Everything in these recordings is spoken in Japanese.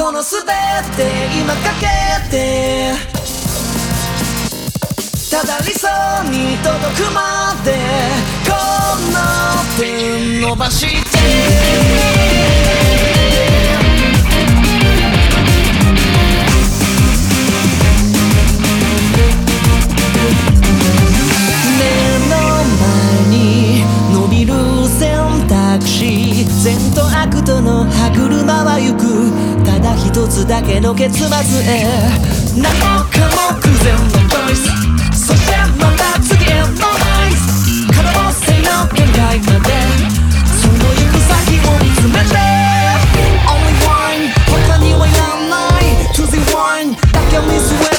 このすべて今かけて。ただ理想に届くまでこの手伸ばして。との歯車は行くただ一つだけの結末へ何もかも偶然のチョイスそしてまた次へのナイス可能性の限界までその行く先を見つめて Only wine 他にはいらない。To the wine だけ見据え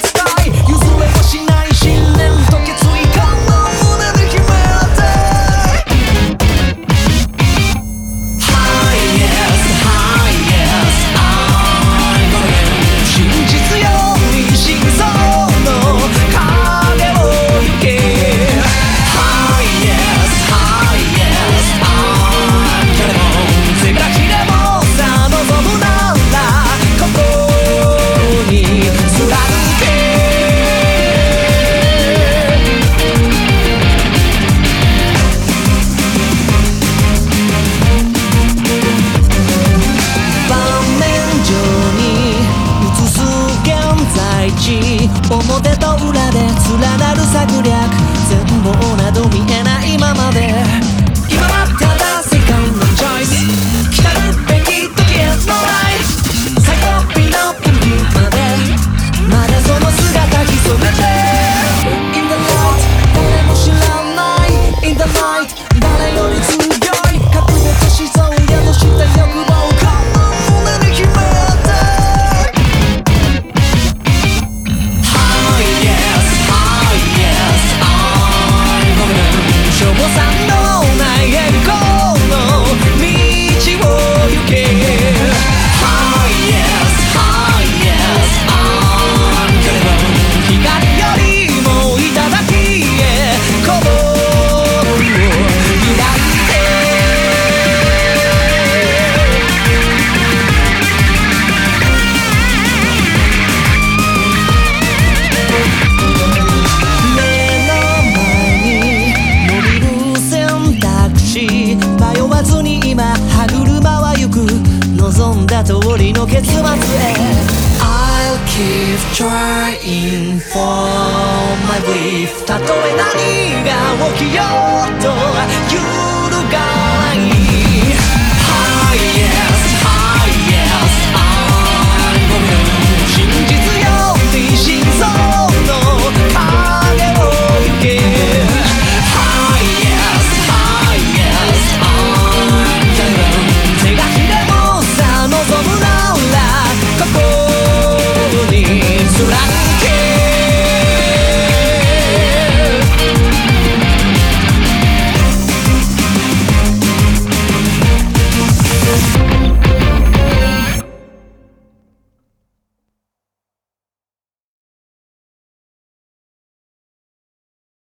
Ondan aruzak gureak. の結末へ I'll keep trying for my belief たとえ何が起きようと